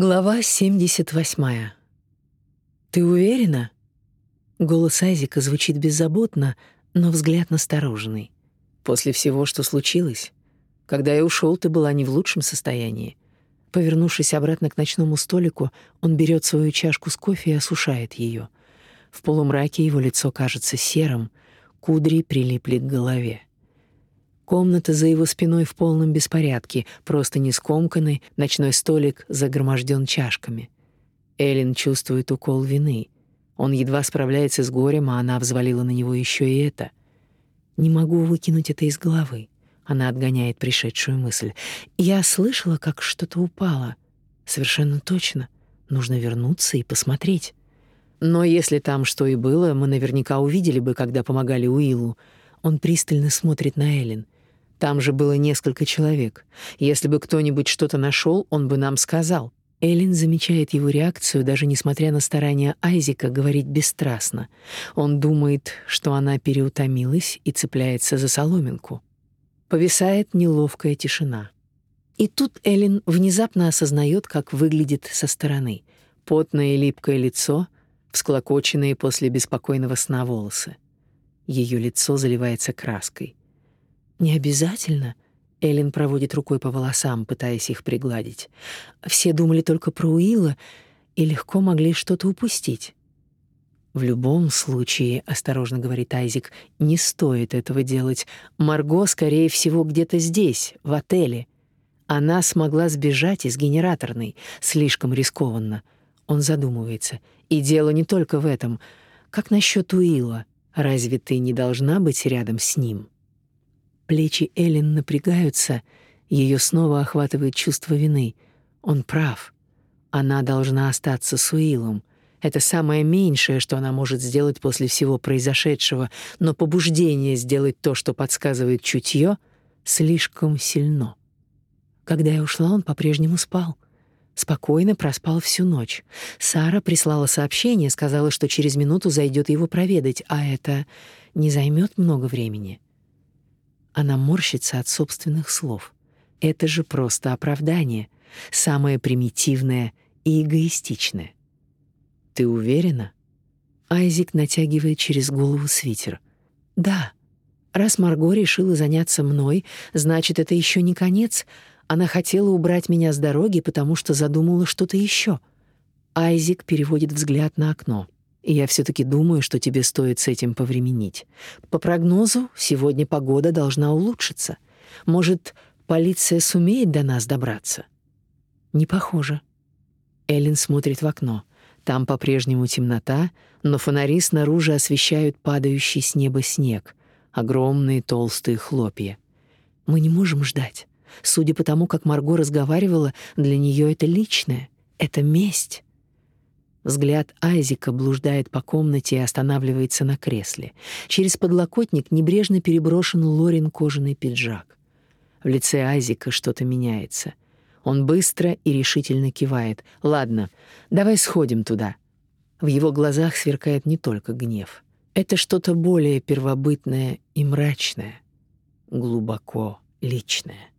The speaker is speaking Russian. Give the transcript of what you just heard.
Глава 78. «Ты уверена?» Голос Айзека звучит беззаботно, но взгляд настороженный. «После всего, что случилось? Когда я ушел, ты была не в лучшем состоянии». Повернувшись обратно к ночному столику, он берет свою чашку с кофе и осушает ее. В полумраке его лицо кажется серым, кудри прилипли к голове. Комната за его спиной в полном беспорядке, просто не скомканы, ночной столик загроможден чашками. Эллен чувствует укол вины. Он едва справляется с горем, а она взвалила на него еще и это. Не могу выкинуть это из головы. Она отгоняет пришедшую мысль. Я слышала, как что-то упало. Совершенно точно. Нужно вернуться и посмотреть. Но если там что и было, мы наверняка увидели бы, когда помогали Уиллу. Он пристально смотрит на Эллен. Там же было несколько человек. Если бы кто-нибудь что-то нашел, он бы нам сказал. Эллен замечает его реакцию, даже несмотря на старания Айзека говорить бесстрастно. Он думает, что она переутомилась и цепляется за соломинку. Повисает неловкая тишина. И тут Эллен внезапно осознает, как выглядит со стороны. Потное и липкое лицо, всклокоченные после беспокойного сна волосы. Ее лицо заливается краской. Не обязательно. Элин проводит рукой по волосам, пытаясь их пригладить. Все думали только про Уилла и легко могли что-то упустить. В любом случае, осторожно говорит Айзик, не стоит этого делать. Марго, скорее всего, где-то здесь, в отеле. Она смогла сбежать из генераторной, слишком рискованно. Он задумывается. И дело не только в этом. Как насчет Уилла? Разве ты не должна быть рядом с ним? Плечи Эллен напрягаются, ее снова охватывает чувство вины. Он прав. Она должна остаться с Уиллом. Это самое меньшее, что она может сделать после всего произошедшего, но побуждение сделать то, что подсказывает чутье, слишком сильно. Когда я ушла, он по-прежнему спал. Спокойно проспал всю ночь. Сара прислала сообщение, сказала, что через минуту зайдет его проведать, а это не займет много времени. Она морщится от собственных слов. Это же просто оправдание, самое примитивное и эгоистичное. Ты уверена? Айзик натягивает через голову свитер. Да. Раз Марго решила заняться мной, значит, это еще не конец. Она хотела убрать меня с дороги, потому что задумала что-то еще. Айзик переводит взгляд на окно. Я все таки думаю, что тебе стоит с этим повременить. По прогнозу, сегодня погода должна улучшиться. Может, полиция сумеет до нас добраться? Не похоже. Эллен смотрит в окно. Там по-прежнему темнота, но фонари снаружи освещают падающий с неба снег, огромные толстые хлопья. Мы не можем ждать. Судя по тому, как Марго разговаривала, для нее это личное, это месть. Взгляд Айзика блуждает по комнате и останавливается на кресле. Через подлокотник небрежно переброшен Лорин кожаный пиджак. В лице Айзика что-то меняется. Он быстро и решительно кивает. «Ладно, давай сходим туда». В его глазах сверкает не только гнев. Это что-то более первобытное и мрачное, глубоко личное.